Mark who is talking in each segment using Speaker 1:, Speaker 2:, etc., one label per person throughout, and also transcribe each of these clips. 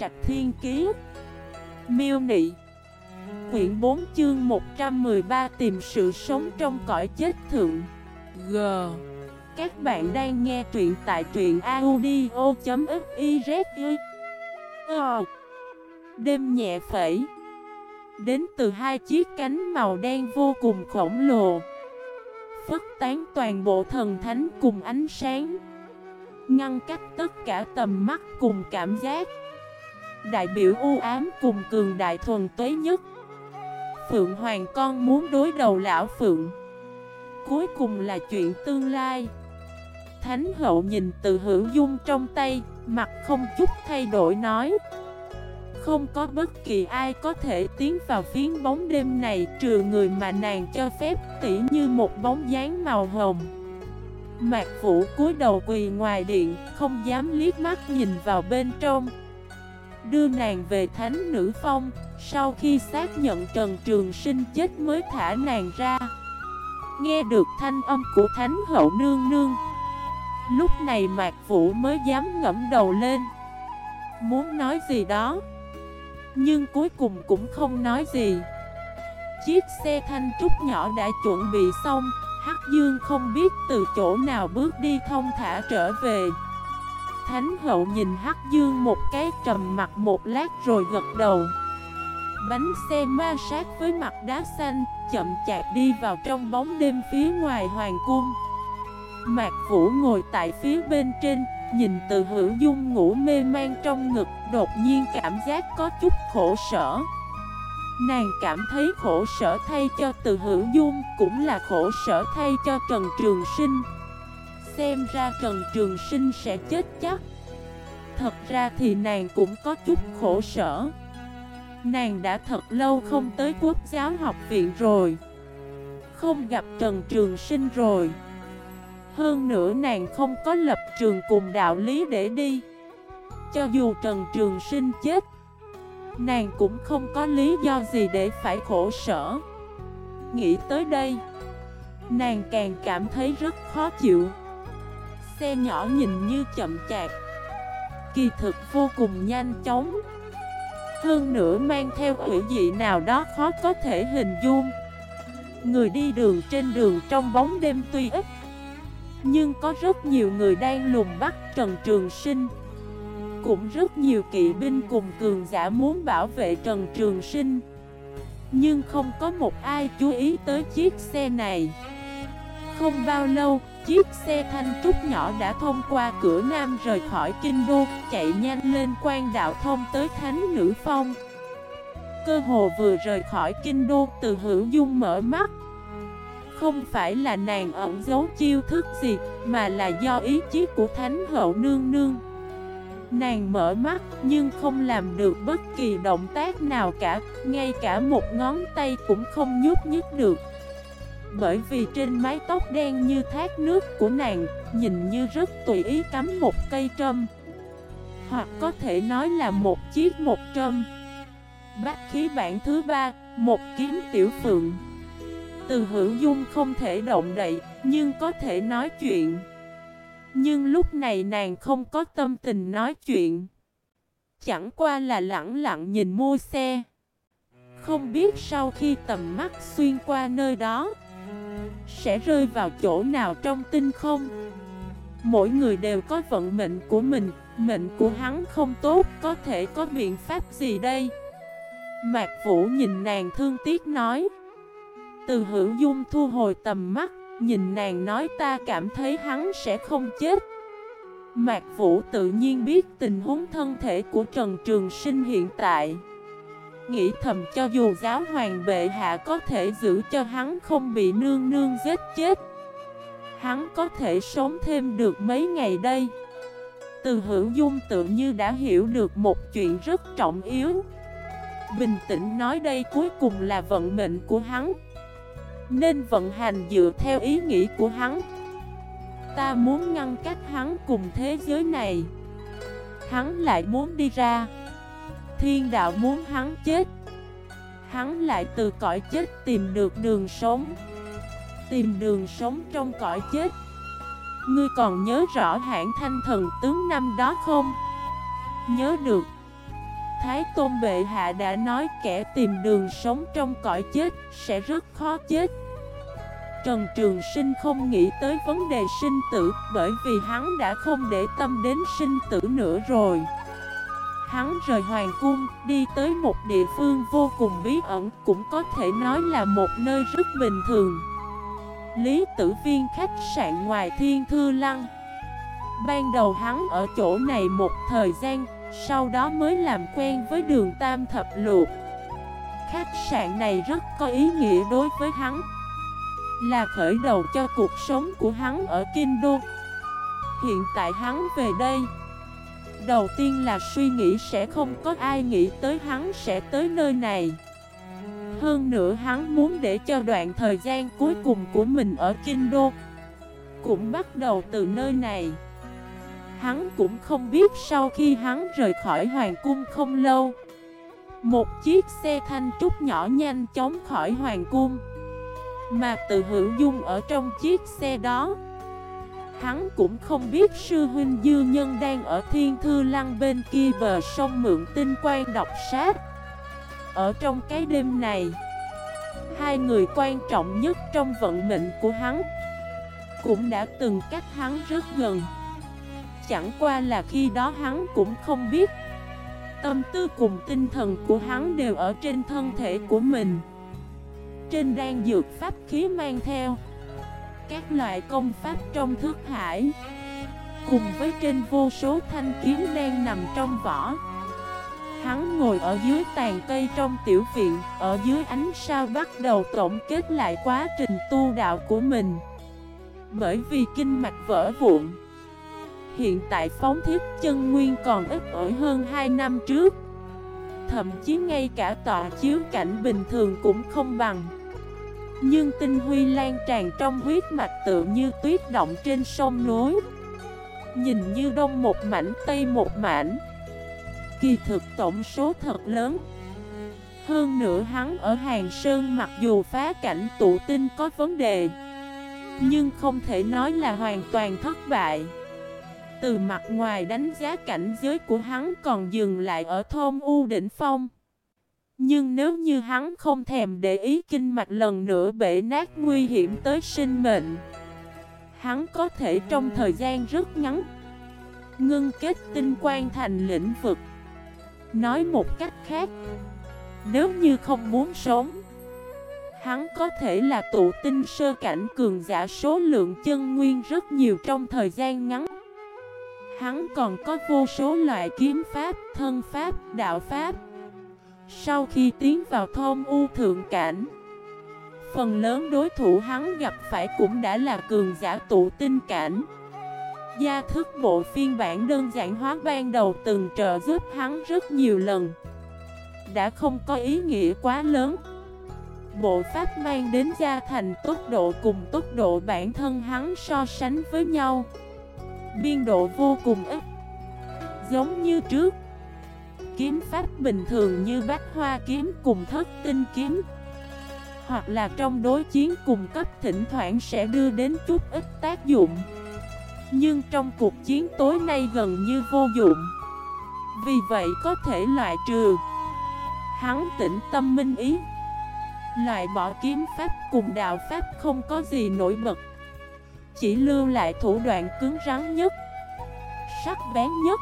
Speaker 1: Trạch Thiên Kiế Miêu Nị. Quyển 4 chương 113 tìm sự sống trong cõi chết thượng. G. Các bạn đang nghe truyện tại truyện audio.xyz Ờ. Đêm nhẹ phẩy. Đến từ hai chiếc cánh màu đen vô cùng khổng lồ. Phất tán toàn bộ thần thánh cùng ánh sáng. Ngăn cách tất cả tầm mắt cùng cảm giác. Đại biểu u ám cùng cường đại thuần tuế nhất. Phượng Hoàng con muốn đối đầu lão Phượng. Cuối cùng là chuyện tương lai. Thánh hậu nhìn từ hữu dung trong tay, Mặt không chút thay đổi nói. Không có bất kỳ ai có thể tiến vào phiến bóng đêm này Trừ người mà nàng cho phép, tỉ như một bóng dáng màu hồng. Mạc Vũ cúi đầu quỳ ngoài điện, Không dám liếc mắt nhìn vào bên trong. Đưa nàng về thánh nữ phong. Sau khi xác nhận Trần Trường Sinh chết mới thả nàng ra. Nghe được thanh âm của thánh hậu nương nương, Lúc này Mạc Vũ mới dám ngẫm đầu lên. Muốn nói gì đó, Nhưng cuối cùng cũng không nói gì. Chiếc xe thanh trúc nhỏ đã chuẩn bị xong, Hắc Dương không biết từ chỗ nào bước đi thông thả trở về. Thánh hậu nhìn Hắc Dương một cái trầm mặt một lát rồi gật đầu. Bánh xe ma sát với mặt đá xanh, Chậm chạp đi vào trong bóng đêm phía ngoài hoàng cung. Mạc Vũ ngồi tại phía bên trên, Nhìn từ hữu dung ngủ mê man trong ngực, Đột nhiên cảm giác có chút khổ sở. Nàng cảm thấy khổ sở thay cho từ hữu dung, Cũng là khổ sở thay cho Trần Trường Sinh. Xem ra Trần Trường Sinh sẽ chết chắc. Thật ra thì nàng cũng có chút khổ sở. Nàng đã thật lâu không tới quốc giáo học viện rồi. Không gặp Trần Trường Sinh rồi. Hơn nữa nàng không có lập trường cùng đạo lý để đi. Cho dù Trần Trường Sinh chết, Nàng cũng không có lý do gì để phải khổ sở. Nghĩ tới đây, Nàng càng cảm thấy rất khó chịu. Xe nhỏ nhìn như chậm chạp. Kỳ thực vô cùng nhanh chóng. Hơn nữa mang theo ủy dị nào đó khó có thể hình dung. Người đi đường trên đường trong bóng đêm tuy ít Nhưng có rất nhiều người đang lùng bắt Trần Trường Sinh. Cũng rất nhiều kỵ binh cùng cường giả muốn bảo vệ Trần Trường Sinh. Nhưng không có một ai chú ý tới chiếc xe này. Không bao lâu, chiếc xe thanh trúc nhỏ đã thông qua cửa Nam rời khỏi Kinh Đô, Chạy nhanh lên quan đạo thông tới Thánh Nữ Phong. Cơ hồ vừa rời khỏi Kinh Đô, từ hữu dung mở mắt. Không phải là nàng ẩn giấu chiêu thức gì, Mà là do ý chí của Thánh Hậu Nương Nương. Nàng mở mắt, nhưng không làm được bất kỳ động tác nào cả, Ngay cả một ngón tay cũng không nhúc nhích được. Bởi vì trên mái tóc đen như thác nước của nàng, Nhìn như rất tùy ý cắm một cây trâm. Hoặc có thể nói là một chiếc một trâm. Bác khí bản thứ ba, Một kiếm tiểu phượng. Từ hữu dung không thể động đậy, Nhưng có thể nói chuyện. Nhưng lúc này nàng không có tâm tình nói chuyện. Chẳng qua là lặng lặng nhìn mua xe. Không biết sau khi tầm mắt xuyên qua nơi đó sẽ rơi vào chỗ nào trong tinh không? Mỗi người đều có vận mệnh của mình, Mệnh của hắn không tốt, Có thể có biện pháp gì đây? Mạc Vũ nhìn nàng thương tiếc nói. Từ hữu dung thu hồi tầm mắt, Nhìn nàng nói ta cảm thấy hắn sẽ không chết. Mạc Vũ tự nhiên biết tình huống thân thể của Trần Trường Sinh hiện tại. Nghĩ thầm cho dù giáo hoàng bệ hạ có thể giữ cho hắn không bị nương nương giết chết, Hắn có thể sống thêm được mấy ngày đây. Từ hữu dung tự như đã hiểu được một chuyện rất trọng yếu. Bình tĩnh nói đây cuối cùng là vận mệnh của hắn, nên vận hành dựa theo ý nghĩ của hắn. Ta muốn ngăn cách hắn cùng thế giới này. Hắn lại muốn đi ra. Thiên đạo muốn hắn chết. Hắn lại từ cõi chết tìm được đường sống. Tìm đường sống trong cõi chết. Ngươi còn nhớ rõ hãng thanh thần tướng năm đó không? Nhớ được. Thái Tôn Bệ Hạ đã nói kẻ tìm đường sống trong cõi chết sẽ rất khó chết. Trần Trường Sinh không nghĩ tới vấn đề sinh tử bởi vì hắn đã không để tâm đến sinh tử nữa rồi. Hắn rời Hoàng Cung, đi tới một địa phương vô cùng bí ẩn, cũng có thể nói là một nơi rất bình thường. Lý Tử Viên khách sạn ngoài Thiên Thư Lăng Ban đầu hắn ở chỗ này một thời gian, sau đó mới làm quen với đường Tam Thập Luộc. Khách sạn này rất có ý nghĩa đối với hắn, là khởi đầu cho cuộc sống của hắn ở Kinh Đô. Hiện tại hắn về đây Đầu tiên là suy nghĩ sẽ không có ai nghĩ tới hắn sẽ tới nơi này. Hơn nữa hắn muốn để cho đoạn thời gian cuối cùng của mình ở Kinh Đô Cũng bắt đầu từ nơi này. Hắn cũng không biết sau khi hắn rời khỏi Hoàng Cung không lâu, Một chiếc xe thanh trúc nhỏ nhanh chóng khỏi Hoàng Cung. Mà từ hữu dung ở trong chiếc xe đó Hắn cũng không biết sư huynh dư nhân đang ở thiên thư lăng bên kia bờ sông mượn tinh quan đọc sát. Ở trong cái đêm này, Hai người quan trọng nhất trong vận mệnh của hắn Cũng đã từng cách hắn rất gần. Chẳng qua là khi đó hắn cũng không biết Tâm tư cùng tinh thần của hắn đều ở trên thân thể của mình. Trên đan dược pháp khí mang theo các loại công pháp trong thức hải, Cùng với trên vô số thanh kiếm đang nằm trong vỏ. Hắn ngồi ở dưới tàn cây trong tiểu viện, Ở dưới ánh sao bắt đầu tổng kết lại quá trình tu đạo của mình. Bởi vì kinh mạch vỡ vụn, Hiện tại phóng thiết chân nguyên còn ít ỏi hơn 2 năm trước. Thậm chí ngay cả tọa chiếu cảnh bình thường cũng không bằng nhưng tinh huy lan tràn trong huyết mạch tự như tuyết động trên sông núi Nhìn như đông một mảnh, tây một mảnh. Kỳ thực tổng số thật lớn. Hơn nữa hắn ở Hàng Sơn mặc dù phá cảnh tụ tinh có vấn đề, Nhưng không thể nói là hoàn toàn thất bại. Từ mặt ngoài đánh giá cảnh giới của hắn còn dừng lại ở thôn U Đỉnh Phong nhưng nếu như hắn không thèm để ý kinh mạch lần nữa bể nát nguy hiểm tới sinh mệnh Hắn có thể trong thời gian rất ngắn Ngưng kết tinh quan thành lĩnh vực. Nói một cách khác Nếu như không muốn sống Hắn có thể là tụ tinh sơ cảnh cường giả số lượng chân nguyên rất nhiều trong thời gian ngắn. Hắn còn có vô số loại kiếm pháp, thân pháp, đạo pháp sau khi tiến vào thôn U Thượng Cảnh, Phần lớn đối thủ hắn gặp phải cũng đã là cường giả tụ tinh cảnh. Gia thức bộ phiên bản đơn giản hóa ban đầu từng trợ giúp hắn rất nhiều lần. Đã không có ý nghĩa quá lớn. Bộ pháp mang đến gia thành tốc độ cùng tốc độ bản thân hắn so sánh với nhau. Biên độ vô cùng ít. Giống như trước kiếm pháp bình thường như bách hoa kiếm cùng thất tinh kiếm, Hoặc là trong đối chiến cùng cấp thỉnh thoảng sẽ đưa đến chút ít tác dụng. Nhưng trong cuộc chiến tối nay gần như vô dụng. Vì vậy có thể loại trừ Hắn tĩnh tâm minh ý. Loại bỏ kiếm pháp cùng đạo pháp không có gì nổi bật. Chỉ lưu lại thủ đoạn cứng rắn nhất, Sắc bén nhất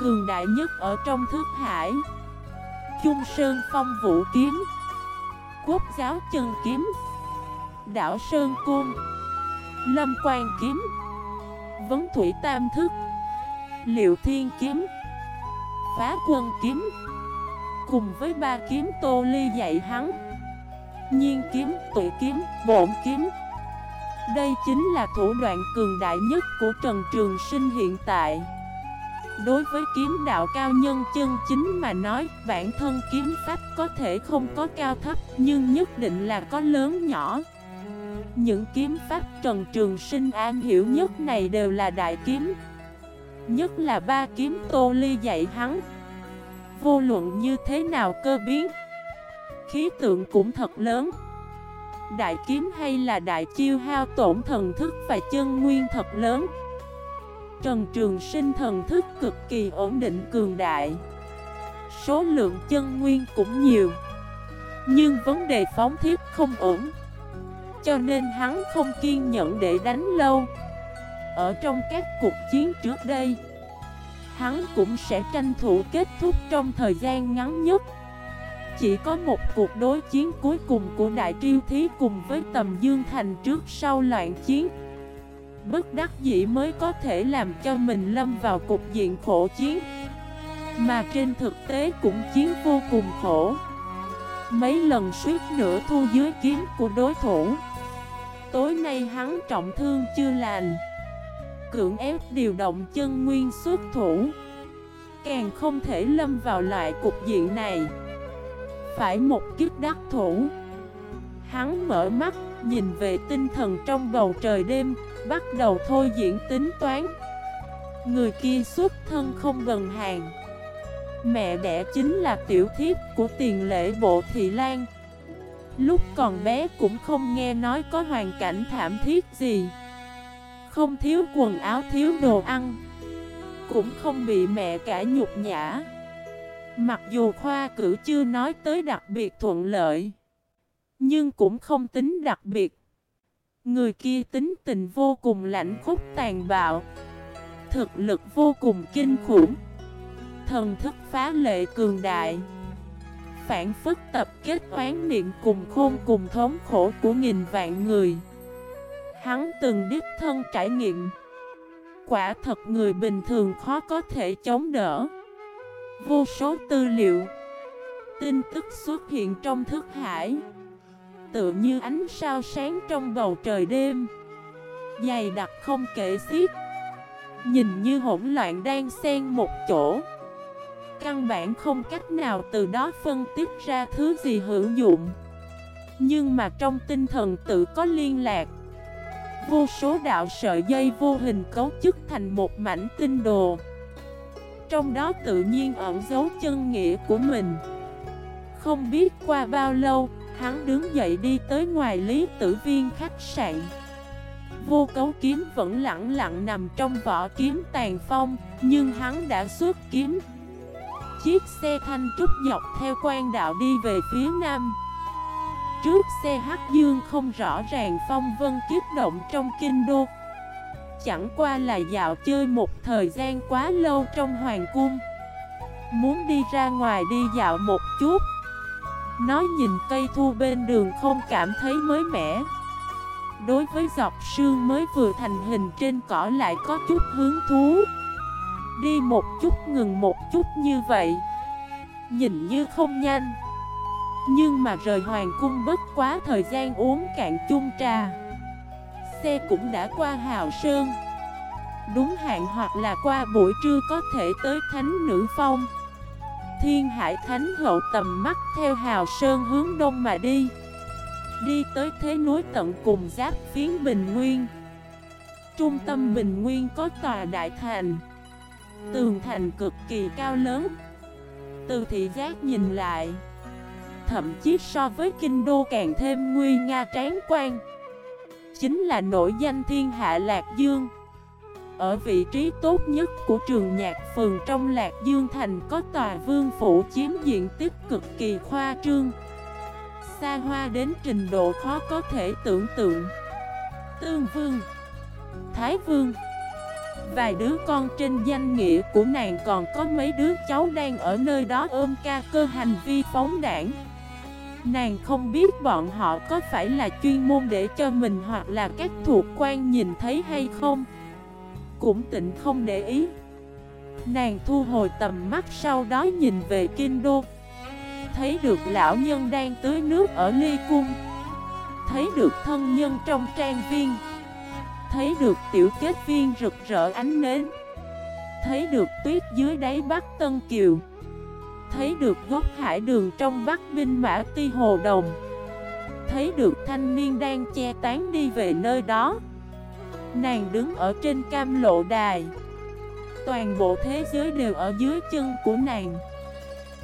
Speaker 1: cường đại nhất ở trong thức hải. Trung Sơn Phong Vũ Kiếm Quốc giáo chân kiếm. Đảo Sơn Cung Lâm Quan Kiếm. Vấn Thủy Tam Thức. Liệu Thiên Kiếm. Phá Quân Kiếm. Cùng với ba kiếm Tô Ly dạy hắn. Nhiên Kiếm, tụ Kiếm, Bộn Kiếm. Đây chính là thủ đoạn cường đại nhất của Trần Trường Sinh hiện tại. Đối với kiếm đạo cao nhân chân chính mà nói, Bản thân kiếm pháp có thể không có cao thấp, Nhưng nhất định là có lớn nhỏ. Những kiếm pháp Trần Trường Sinh an hiểu nhất này đều là đại kiếm. Nhất là ba kiếm Tô Ly dạy hắn. Vô luận như thế nào cơ biến, Khí tượng cũng thật lớn. Đại kiếm hay là đại chiêu hao tổn thần thức và chân nguyên thật lớn. Trần Trường Sinh thần thức cực kỳ ổn định, cường đại. Số lượng chân nguyên cũng nhiều, Nhưng vấn đề phóng thiết không ổn, Cho nên hắn không kiên nhẫn để đánh lâu. Ở trong các cuộc chiến trước đây, Hắn cũng sẽ tranh thủ kết thúc trong thời gian ngắn nhất. Chỉ có một cuộc đối chiến cuối cùng của Đại Triêu Thí cùng với Tầm Dương Thành trước sau loạn chiến. Bất đắc dĩ mới có thể làm cho mình lâm vào cục diện khổ chiến. Mà trên thực tế cũng chiến vô cùng khổ. Mấy lần suýt nữa thu dưới kiếm của đối thủ. Tối nay hắn trọng thương chưa lành. Cưỡng ép điều động chân nguyên xuất thủ. Càng không thể lâm vào lại cục diện này. Phải một kiếp đắc thủ. Hắn mở mắt, Nhìn về tinh thần trong bầu trời đêm Bắt đầu thôi diễn tính toán. Người kia xuất thân không gần hàng. Mẹ đẻ chính là tiểu thiếp của tiền lễ bộ thị lan. Lúc còn bé cũng không nghe nói có hoàn cảnh thảm thiết gì. Không thiếu quần áo, thiếu đồ ăn. Cũng không bị mẹ cả nhục nhã. Mặc dù khoa cử chưa nói tới đặc biệt thuận lợi, Nhưng cũng không tính đặc biệt Người kia tính tình vô cùng lạnh khúc tàn bạo, Thực lực vô cùng kinh khủng, Thần thức phá lệ cường đại, Phản phức tập kết oán niệm cùng khôn cùng thống khổ của nghìn vạn người. Hắn từng đích thân trải nghiệm, Quả thật người bình thường khó có thể chống đỡ. Vô số tư liệu, Tin tức xuất hiện trong thức hải. Tựa như ánh sao sáng trong bầu trời đêm. Dày đặc không kể xiết. Nhìn như hỗn loạn đang xen một chỗ. Căn bản không cách nào từ đó phân tích ra thứ gì hữu dụng. Nhưng mà trong tinh thần tự có liên lạc. Vô số đạo sợi dây vô hình cấu chức thành một mảnh tinh đồ. Trong đó tự nhiên ẩn dấu chân nghĩa của mình. Không biết qua bao lâu Hắn đứng dậy đi tới ngoài lý tử viên khách sạn. Vô cấu kiếm vẫn lặng lặng nằm trong vỏ kiếm tàn phong, Nhưng hắn đã xuất kiếm. Chiếc xe thanh trúc dọc theo quan đạo đi về phía nam. Trước xe hắc dương không rõ ràng phong vân kiếp động trong kinh đô. Chẳng qua là dạo chơi một thời gian quá lâu trong hoàng cung. Muốn đi ra ngoài đi dạo một chút. Nói nhìn cây thu bên đường không cảm thấy mới mẻ. Đối với dọc sương mới vừa thành hình trên cỏ lại có chút hứng thú. Đi một chút, ngừng một chút như vậy. Nhìn như không nhanh. Nhưng mà rời hoàng cung bất quá thời gian uống cạn chung trà. Xe cũng đã qua Hào Sơn. Đúng hạn hoặc là qua buổi trưa có thể tới Thánh Nữ Phong. Thiên Hải Thánh Hậu tầm mắt theo Hào Sơn hướng đông mà đi. Đi tới thế núi tận cùng giáp phiến Bình Nguyên. Trung tâm Bình Nguyên có tòa đại thành. Tường thành cực kỳ cao lớn. Từ thị giác nhìn lại, Thậm chí so với kinh đô càng thêm nguy nga tráng quan. Chính là nổi danh thiên hạ Lạc Dương. Ở vị trí tốt nhất của trường nhạc phường trong Lạc Dương Thành có tòa vương phủ chiếm diện tích cực kỳ khoa trương. Xa hoa đến trình độ khó có thể tưởng tượng. Tương Vương, Thái Vương. Vài đứa con trên danh nghĩa của nàng còn có mấy đứa cháu đang ở nơi đó ôm ca cơ hành vi phóng đảng. Nàng không biết bọn họ có phải là chuyên môn để cho mình hoặc là các thuộc quan nhìn thấy hay không. Cũng tịnh không để ý. Nàng thu hồi tầm mắt sau đó nhìn về kinh đô Thấy được lão nhân đang tưới nước ở ly cung. Thấy được thân nhân trong trang viên. Thấy được tiểu kết viên rực rỡ ánh nến. Thấy được tuyết dưới đáy Bắc Tân Kiều. Thấy được gốc hải đường trong Bắc Binh Mã Ti Hồ Đồng. Thấy được thanh niên đang che tán đi về nơi đó. Nàng đứng ở trên cam lộ đài. Toàn bộ thế giới đều ở dưới chân của nàng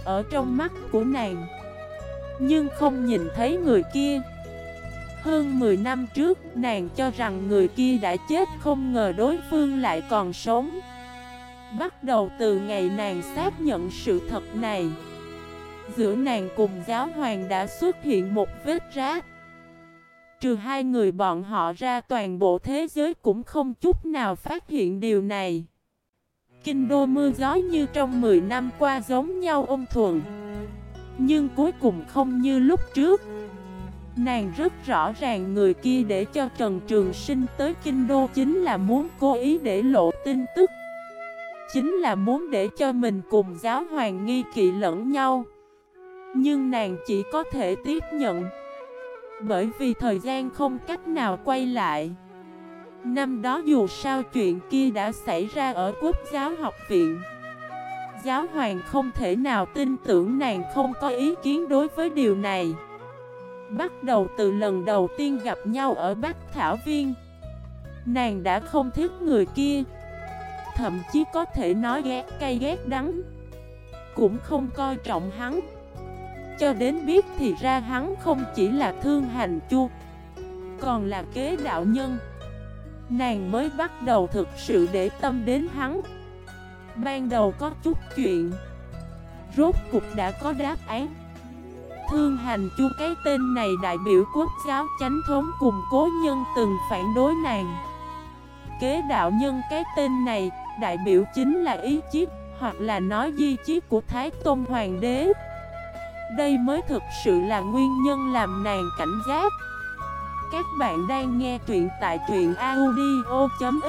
Speaker 1: Ở trong mắt của nàng. Nhưng không nhìn thấy người kia. Hơn 10 năm trước, nàng cho rằng người kia đã chết không ngờ đối phương lại còn sống. Bắt đầu từ ngày nàng xác nhận sự thật này Giữa nàng cùng giáo hoàng đã xuất hiện một vết rác Trừ hai người bọn họ ra, toàn bộ thế giới cũng không chút nào phát hiện điều này. Kinh đô mưa gió như trong 10 năm qua giống nhau ôm thuần Nhưng cuối cùng không như lúc trước. Nàng rất rõ ràng người kia để cho Trần Trường Sinh tới Kinh Đô chính là muốn cố ý để lộ tin tức, Chính là muốn để cho mình cùng giáo hoàng nghi kỵ lẫn nhau. Nhưng nàng chỉ có thể tiếp nhận. Bởi vì thời gian không cách nào quay lại. Năm đó dù sao chuyện kia đã xảy ra ở quốc giáo học viện. Giáo hoàng không thể nào tin tưởng nàng không có ý kiến đối với điều này. Bắt đầu từ lần đầu tiên gặp nhau ở Bách Thảo Viên. Nàng đã không thích người kia. Thậm chí có thể nói ghét cay ghét đắng. Cũng không coi trọng hắn. Cho đến biết thì ra hắn không chỉ là thương hành chu, Còn là kế đạo nhân. Nàng mới bắt đầu thực sự để tâm đến hắn. Ban đầu có chút chuyện, Rốt cục đã có đáp án. Thương hành chu cái tên này đại biểu quốc giáo chánh thống cùng cố nhân từng phản đối nàng. Kế đạo nhân cái tên này đại biểu chính là ý chí hoặc là nói di chí của Thái Tôn Hoàng đế. Đây mới thực sự là nguyên nhân làm nàng cảnh giác. Các bạn đang nghe truyện tại truyện audio.fif